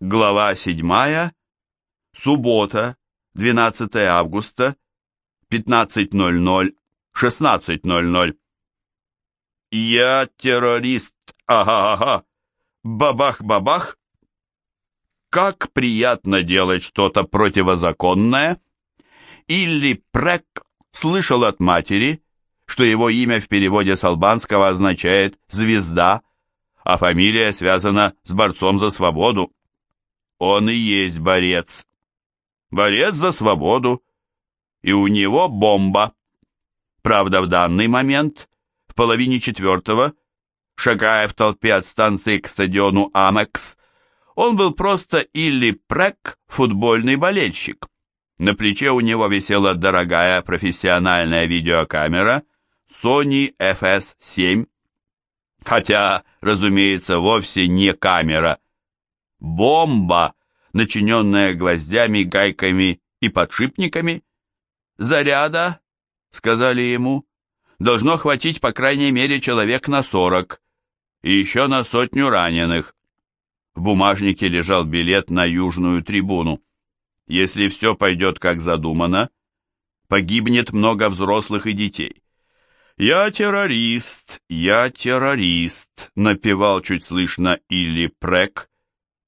Глава 7. Суббота, 12 августа, 15.00, 16.00. Я террорист, ага-ага, бабах-бабах. Как приятно делать что-то противозаконное. Илли Прек слышал от матери, что его имя в переводе с албанского означает «звезда», а фамилия связана с борцом за свободу. Он и есть борец. Борец за свободу. И у него бомба. Правда, в данный момент, в половине четвертого, шагая в толпе от станции к стадиону Амекс, он был просто или прек, футбольный болельщик. На плече у него висела дорогая профессиональная видеокамера Sony FS7, хотя, разумеется, вовсе не камера, Бомба, начиненная гвоздями, гайками и подшипниками. Заряда, сказали ему, должно хватить по крайней мере человек на сорок и еще на сотню раненых. В бумажнике лежал билет на южную трибуну. Если все пойдет как задумано, погибнет много взрослых и детей. «Я террорист, я террорист», — напевал чуть слышно Илли Прек,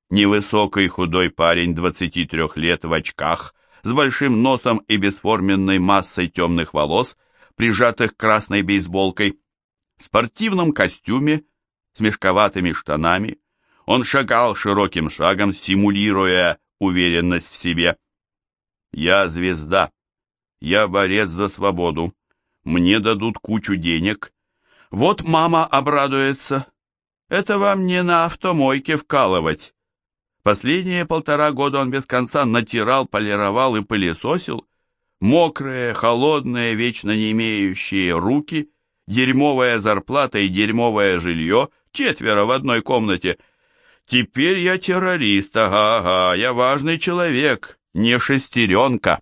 Невысокий худой парень 23 лет в очках, с большим носом и бесформенной массой темных волос, прижатых красной бейсболкой. В спортивном костюме, с мешковатыми штанами, он шагал широким шагом, симулируя уверенность в себе. «Я звезда. Я борец за свободу. Мне дадут кучу денег. Вот мама обрадуется. Это вам не на автомойке вкалывать. Последние полтора года он без конца натирал, полировал и пылесосил. Мокрые, холодные, вечно не имеющие руки, дерьмовая зарплата и дерьмовое жилье, четверо в одной комнате. Теперь я террорист, ага-ага, я важный человек, не шестеренка.